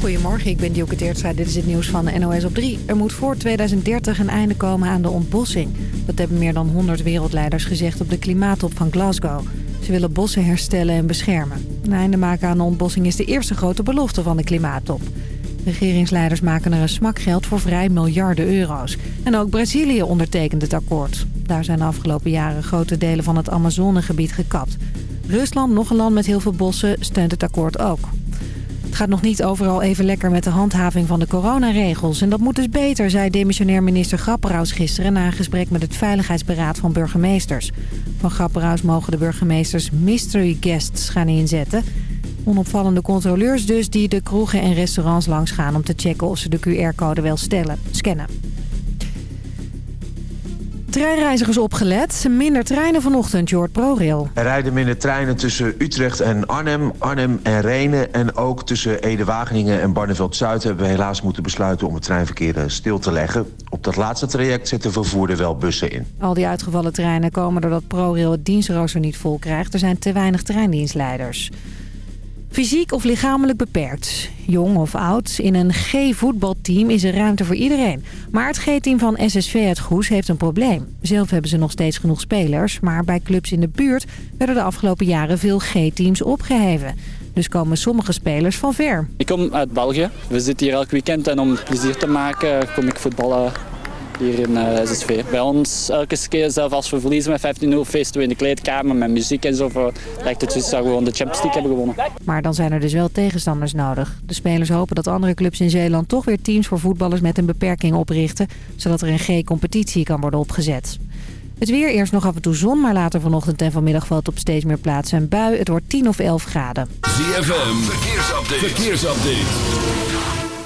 Goedemorgen, ik ben Dioke Teertstra. Dit is het nieuws van NOS op 3. Er moet voor 2030 een einde komen aan de ontbossing. Dat hebben meer dan 100 wereldleiders gezegd op de klimaattop van Glasgow. Ze willen bossen herstellen en beschermen. Een einde maken aan de ontbossing is de eerste grote belofte van de klimaattop. Regeringsleiders maken er een smakgeld voor vrij miljarden euro's. En ook Brazilië ondertekent het akkoord. Daar zijn de afgelopen jaren grote delen van het Amazonegebied gekapt. Rusland, nog een land met heel veel bossen, steunt het akkoord ook. Gaat nog niet overal even lekker met de handhaving van de coronaregels. En dat moet dus beter, zei demissionair minister Grapperhaus gisteren... na een gesprek met het Veiligheidsberaad van burgemeesters. Van Grapperhaus mogen de burgemeesters mystery guests gaan inzetten. Onopvallende controleurs dus die de kroegen en restaurants langs gaan... om te checken of ze de QR-code wel stellen, scannen. Treinreizigers opgelet. Minder treinen vanochtend, Jord ProRail. Er rijden minder treinen tussen Utrecht en Arnhem, Arnhem en Renen... en ook tussen Ede-Wageningen en Barneveld-Zuid... hebben we helaas moeten besluiten om het treinverkeer stil te leggen. Op dat laatste traject zetten vervoerder wel bussen in. Al die uitgevallen treinen komen doordat ProRail het dienstrooster niet vol krijgt. Er zijn te weinig treindienstleiders. Fysiek of lichamelijk beperkt. Jong of oud, in een G-voetbalteam is er ruimte voor iedereen. Maar het G-team van SSV uit Goes heeft een probleem. Zelf hebben ze nog steeds genoeg spelers, maar bij clubs in de buurt... werden de afgelopen jaren veel G-teams opgeheven. Dus komen sommige spelers van ver. Ik kom uit België. We zitten hier elk weekend en om plezier te maken kom ik voetballen hier in uh, SSV. Bij ons elke keer, zelf als we verliezen met 15-0, feesten we in de kleedkamer met muziek en zo. Voor, lijkt het dus dat we gewoon de Champions League hebben gewonnen. Maar dan zijn er dus wel tegenstanders nodig. De spelers hopen dat andere clubs in Zeeland toch weer teams voor voetballers met een beperking oprichten. Zodat er een G-competitie kan worden opgezet. Het weer eerst nog af en toe zon, maar later vanochtend en vanmiddag valt op steeds meer plaatsen een bui. Het wordt 10 of 11 graden. ZFM, verkeersupdate. verkeersupdate.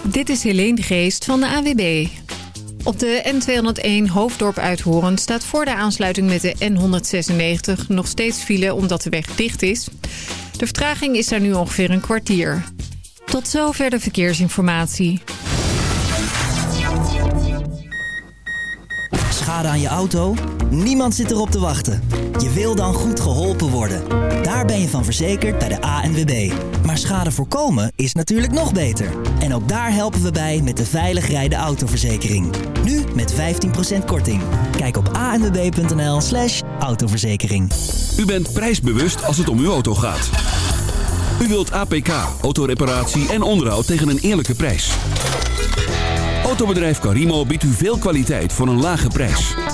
Dit is Helene de Geest van de AWB. Op de N201 Hoofddorp Uithoren staat voor de aansluiting met de N196 nog steeds file omdat de weg dicht is. De vertraging is daar nu ongeveer een kwartier. Tot zover de verkeersinformatie. Schade aan je auto? Niemand zit erop te wachten. Je wil dan goed geholpen worden. Daar ben je van verzekerd bij de ANWB. Maar schade voorkomen is natuurlijk nog beter. En ook daar helpen we bij met de veilig rijden autoverzekering. Nu met 15% korting. Kijk op anwb.nl slash autoverzekering. U bent prijsbewust als het om uw auto gaat. U wilt APK, autoreparatie en onderhoud tegen een eerlijke prijs. Autobedrijf Carimo biedt u veel kwaliteit voor een lage prijs.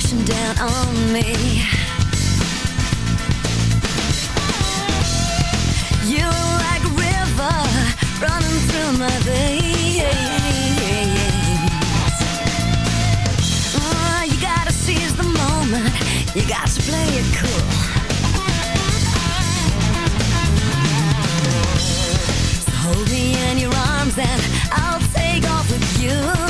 Splashing down on me. You were like a river running through my veins. Oh, you gotta seize the moment. You got to play it cool. So hold me in your arms and I'll take off with you.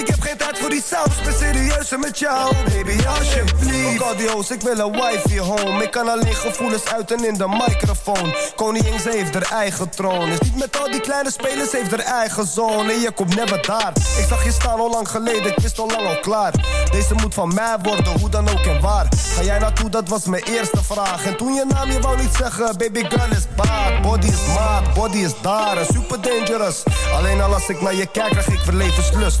Ik heb geen tijd voor die saus, ben serieus en met jou. Baby, alsjeblieft. Ook audio's, ik wil een wifi home. Ik kan alleen gevoelens uiten in de microfoon. Koningin, ze heeft haar eigen troon. Is niet met al die kleine spelers, heeft haar eigen zone. En je komt never daar. Ik zag je staan al lang geleden, ik wist al lang al klaar. Deze moet van mij worden, hoe dan ook en waar. Ga jij naartoe, dat was mijn eerste vraag. En toen je naam, je wou niet zeggen, baby girl is bad. Body is maat, body is daar, super dangerous. Alleen al als ik naar je kijk, krijg ik verlevenslust.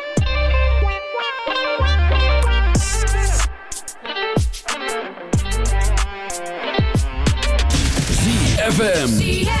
ZFM.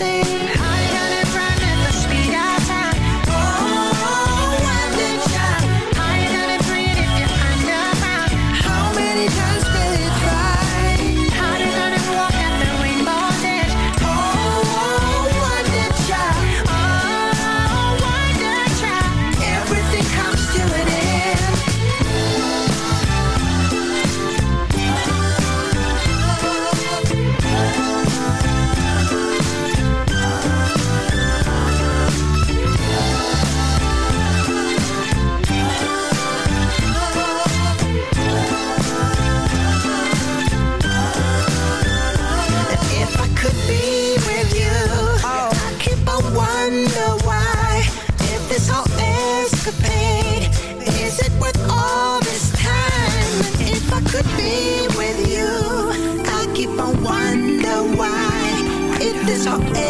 You. top.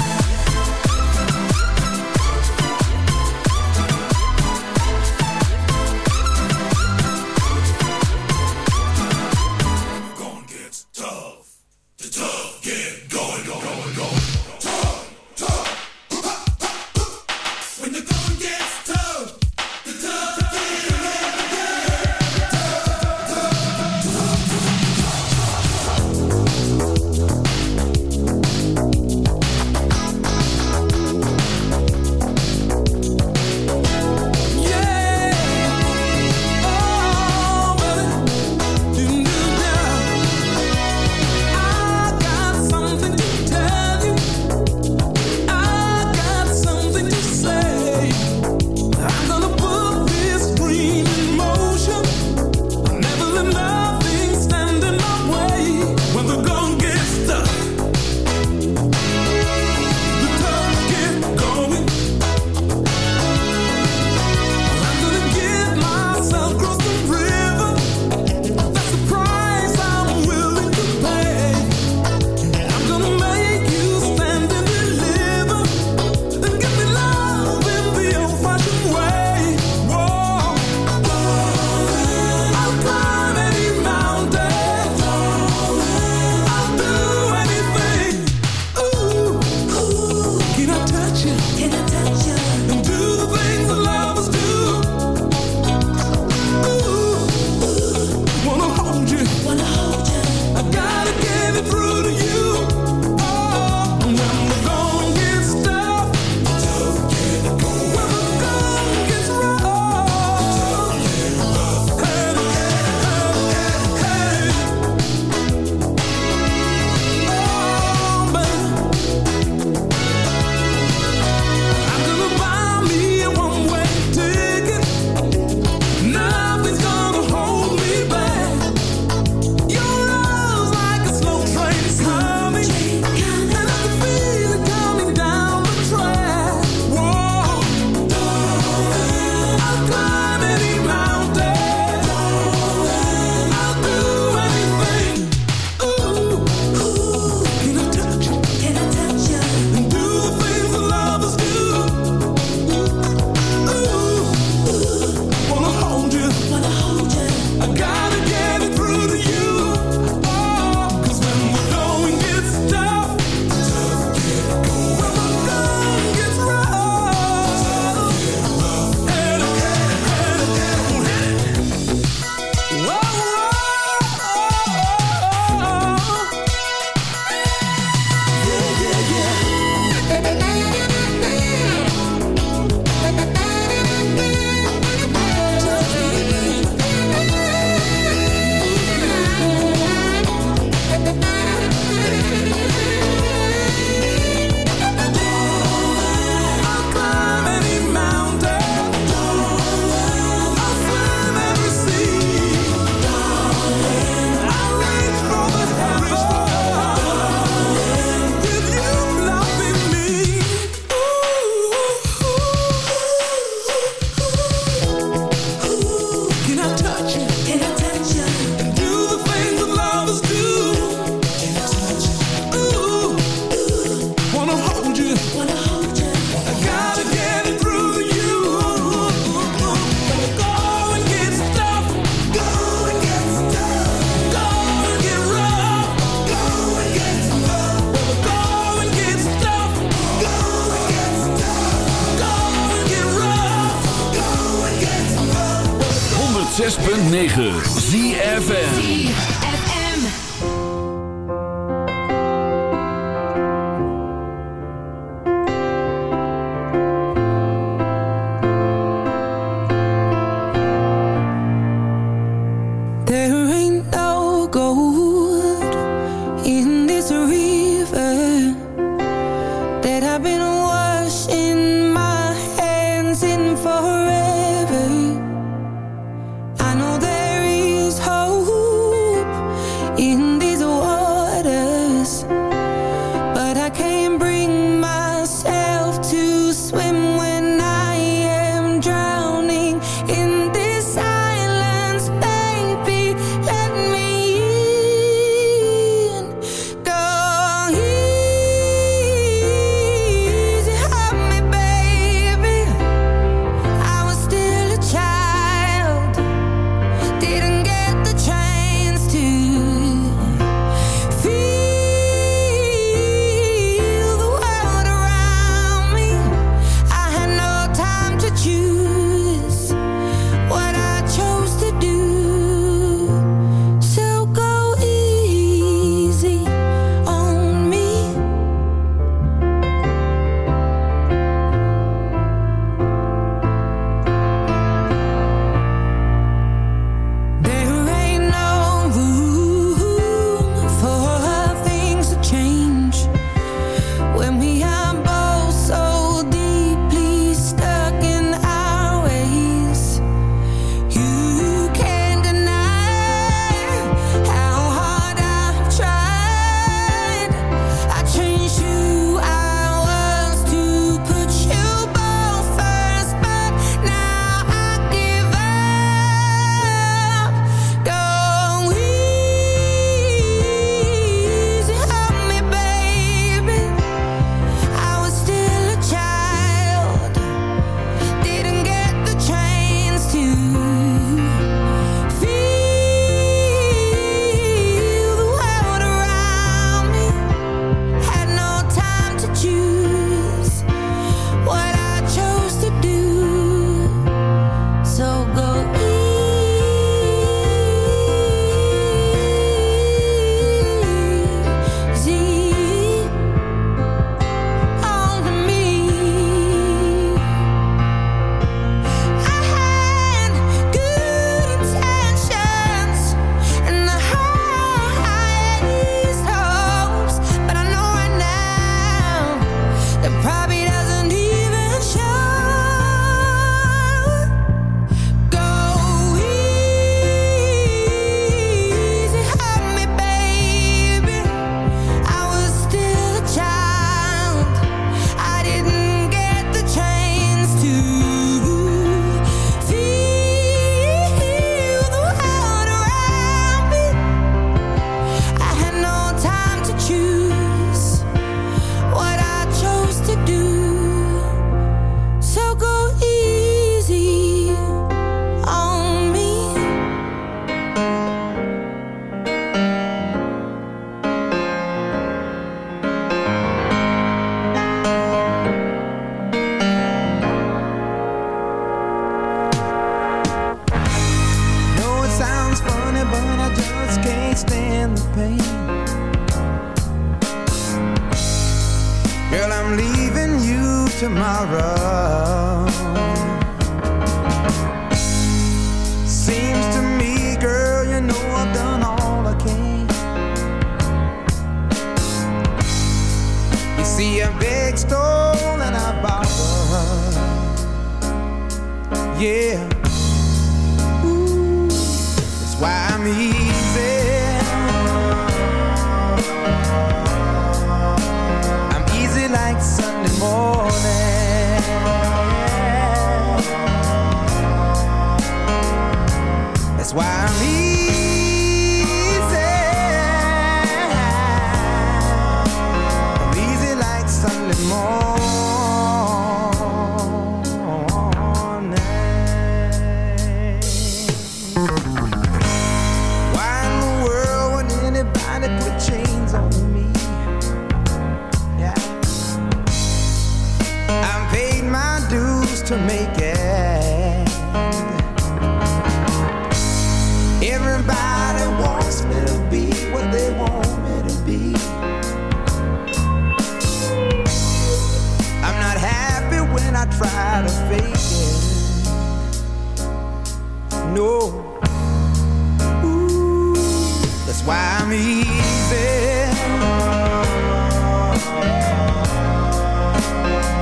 Easy.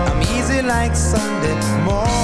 I'm easy like Sunday morning.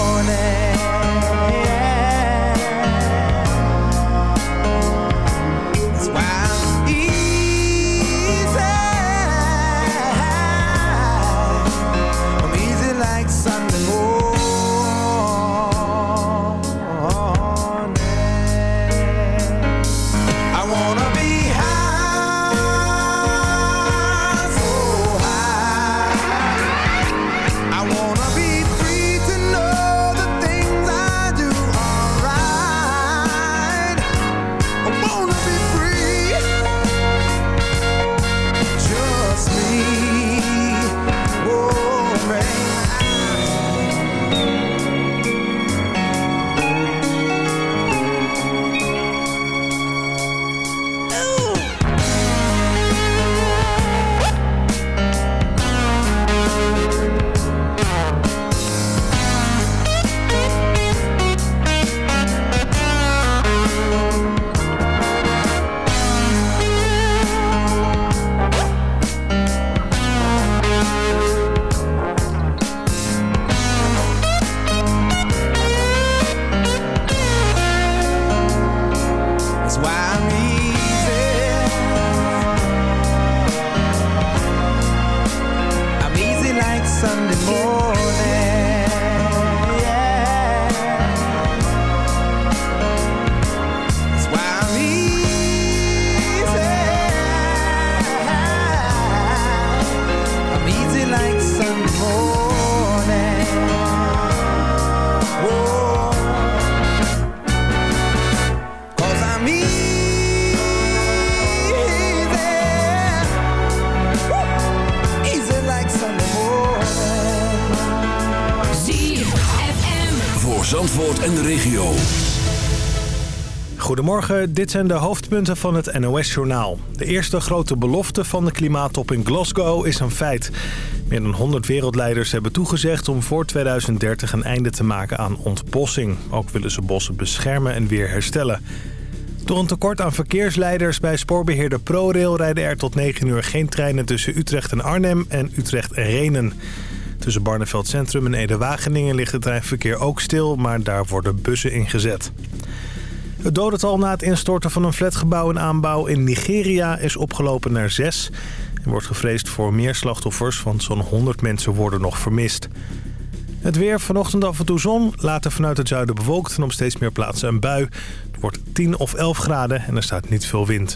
Dit zijn de hoofdpunten van het NOS-journaal. De eerste grote belofte van de klimaattop in Glasgow is een feit. Meer dan 100 wereldleiders hebben toegezegd om voor 2030 een einde te maken aan ontbossing. Ook willen ze bossen beschermen en weer herstellen. Door een tekort aan verkeersleiders bij spoorbeheerder ProRail... rijden er tot 9 uur geen treinen tussen Utrecht en Arnhem en Utrecht en Renen. Tussen Barneveld Centrum en Ede-Wageningen ligt het treinverkeer ook stil... maar daar worden bussen ingezet. Het dodental na het instorten van een flatgebouw in aanbouw in Nigeria is opgelopen naar zes. Er wordt gevreesd voor meer slachtoffers, want zo'n 100 mensen worden nog vermist. Het weer vanochtend af en toe zon, later vanuit het zuiden bewolkt en op steeds meer plaatsen een bui. Het wordt 10 of 11 graden en er staat niet veel wind.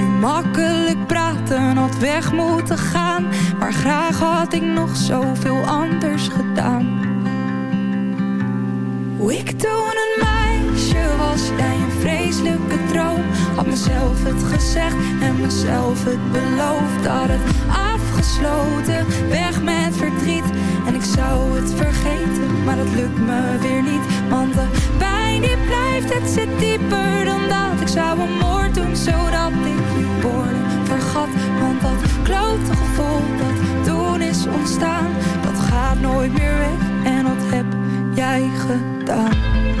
makkelijk praten, had weg moeten gaan. Maar graag had ik nog zoveel anders gedaan. Hoe ik toen een meisje was, jij een vreselijke droom. Had mezelf het gezegd en mezelf het beloofd. Had het afgesloten, weg met verdriet. En ik zou het vergeten, maar dat lukt me weer niet. Want de pijn die blijft, het zit dieper dan dat. Ik zou een moord doen, zodat ik het gevoel dat toen is ontstaan, dat gaat nooit meer weg. En wat heb jij gedaan?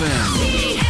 ZFM.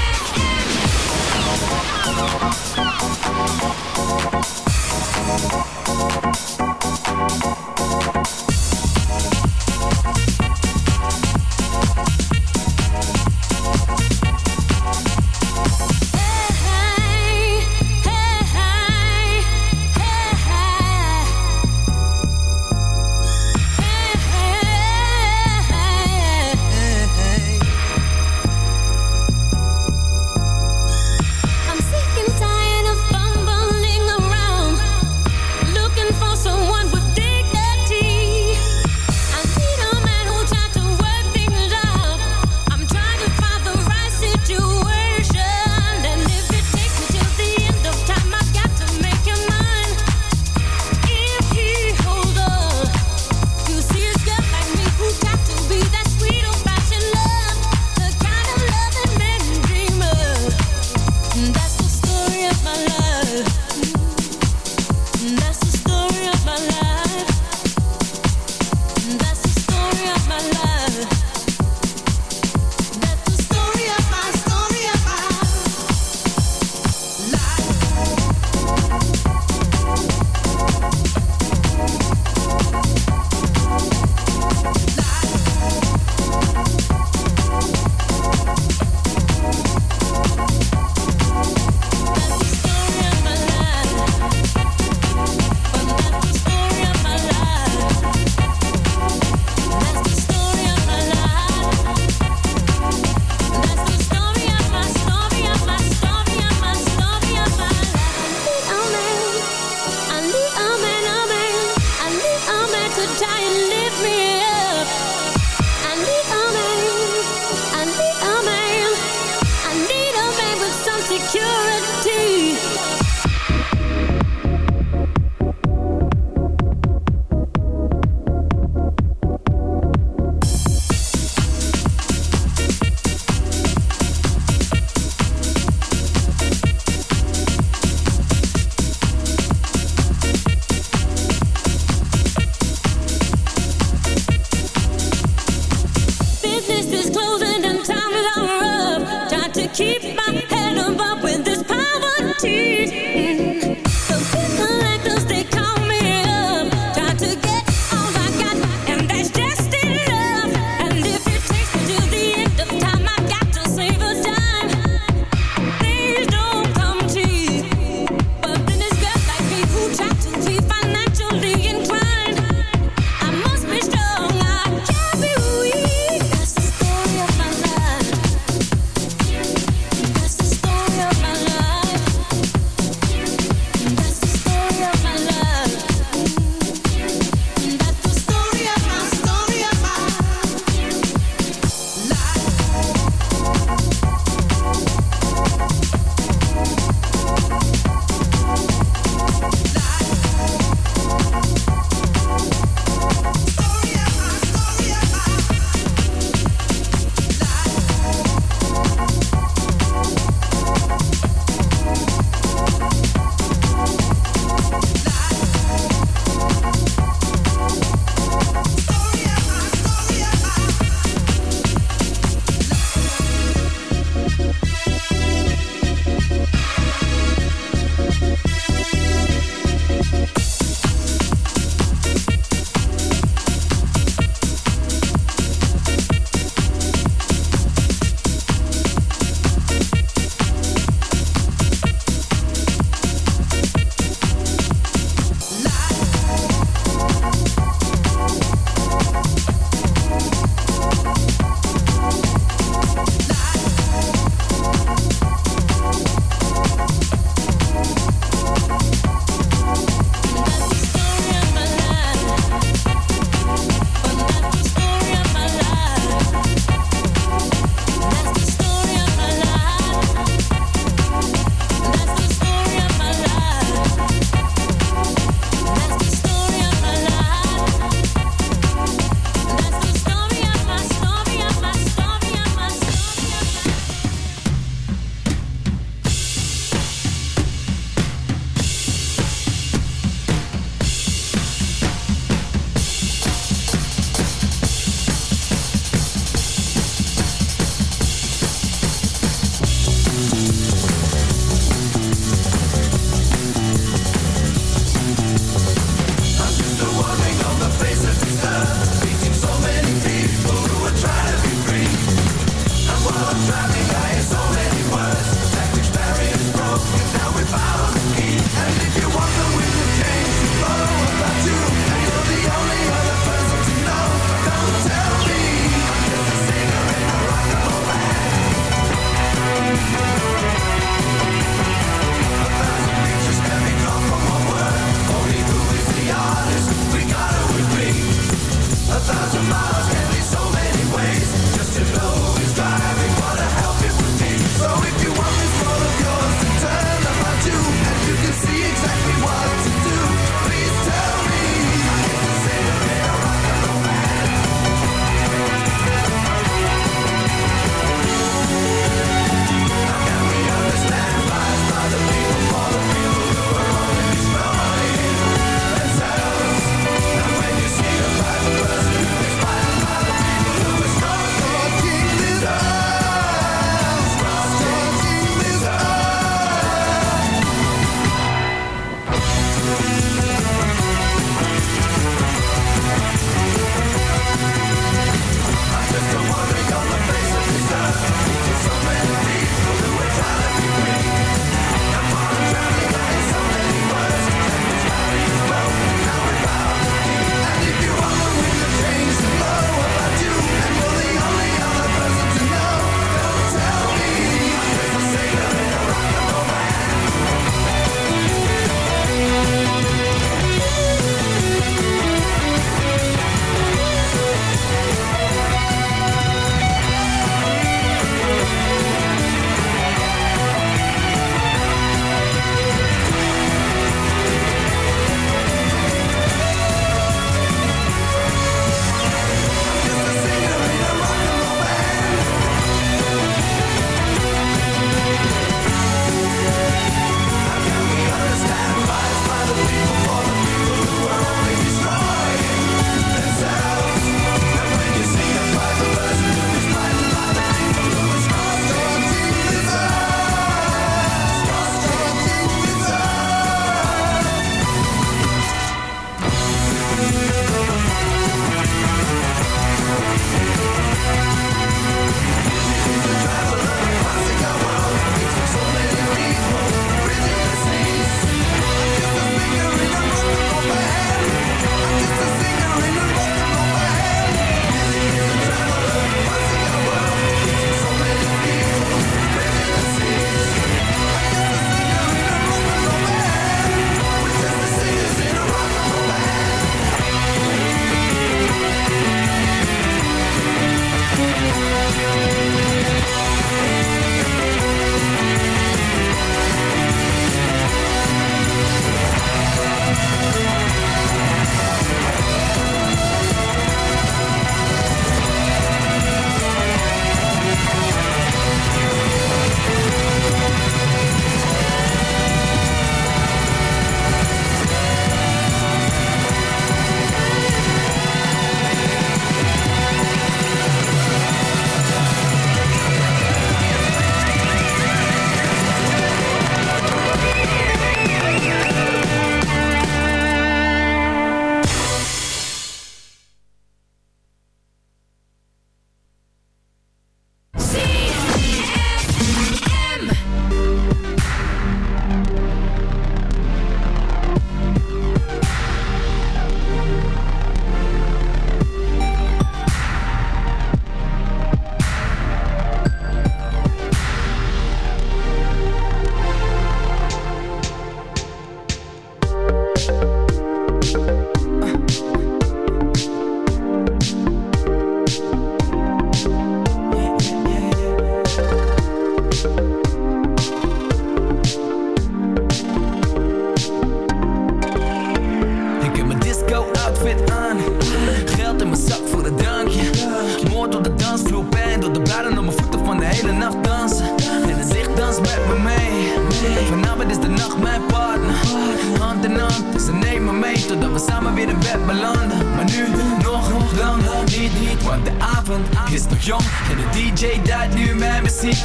Hand in hand, ze nemen mee totdat we samen weer in bed belanden. Maar nu, nog, nog lang, niet, niet, want de avond is nog jong. En de DJ duidt nu met muziek.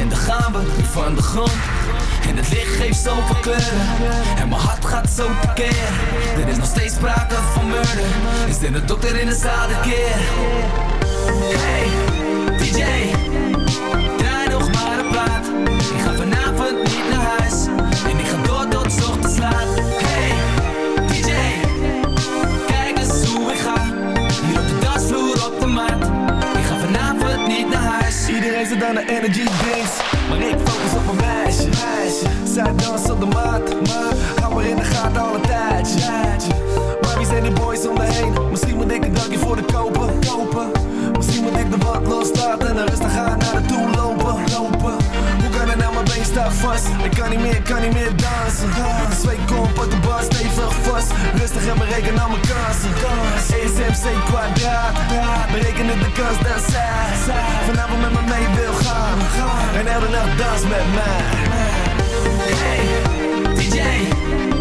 En dan gaan we van de grond. En het licht geeft zoveel kleuren. En mijn hart gaat zo tekeer. Er is nog steeds sprake van murder. Is dit een dokter in de zaal de keer? Hey, DJ Draai nog maar een plaat. Zit aan de energy Maar ik focus op mijn meisje, meisje. Zij danst op de maat Maar hou maar in de gaten al een tijdje, tijdje. Maar wie zijn die boys om me heen? Misschien moet ik een dankje voor de kopen, kopen. Misschien moet ik de wat loslaten En dan rustig gaan naar de toe lopen. Het nou, mijn been staat vast. Ik kan niet meer, kan niet meer dansen. Twee kom, pak de bas, stevig vast. Rustig en bereken al mijn kansen. ESMC kwadraat. Berekenen de kans dat zij Vanavond met me mee wil gaan. En elke nacht dans met mij. Hey, DJ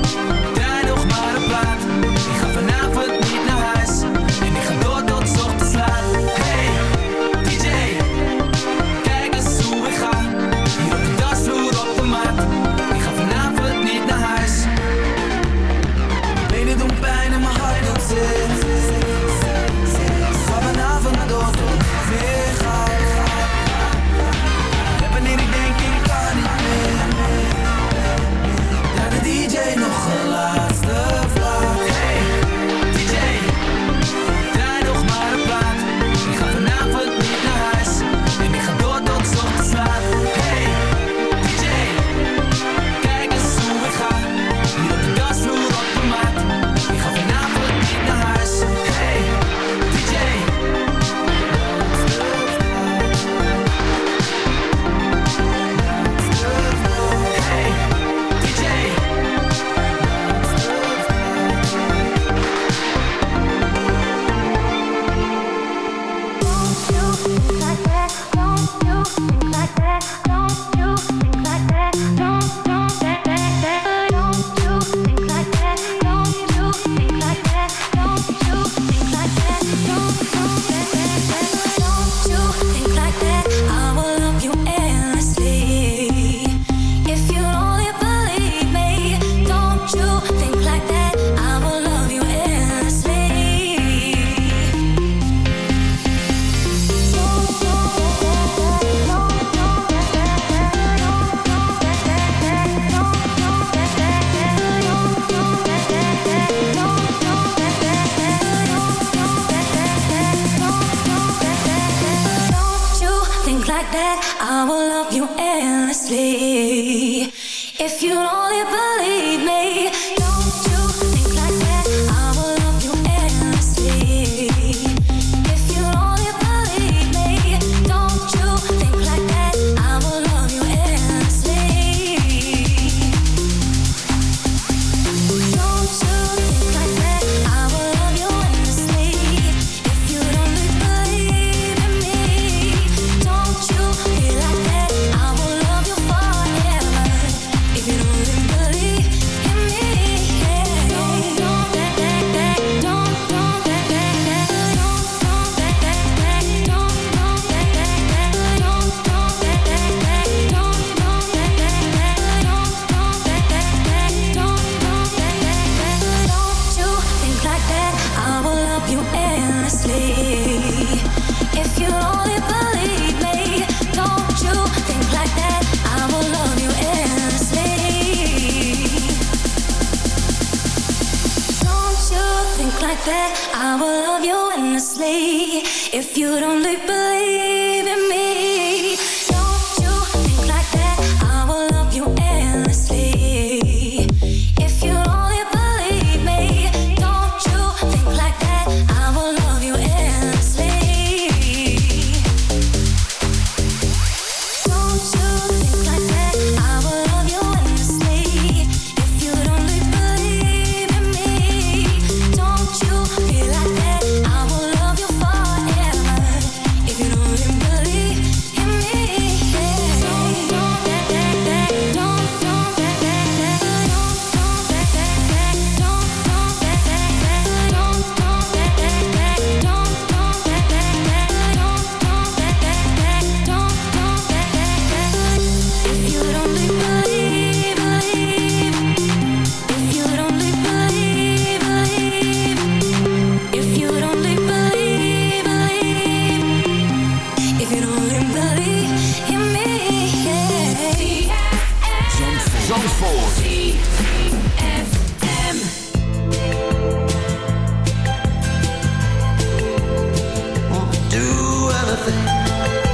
nothing.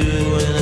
Do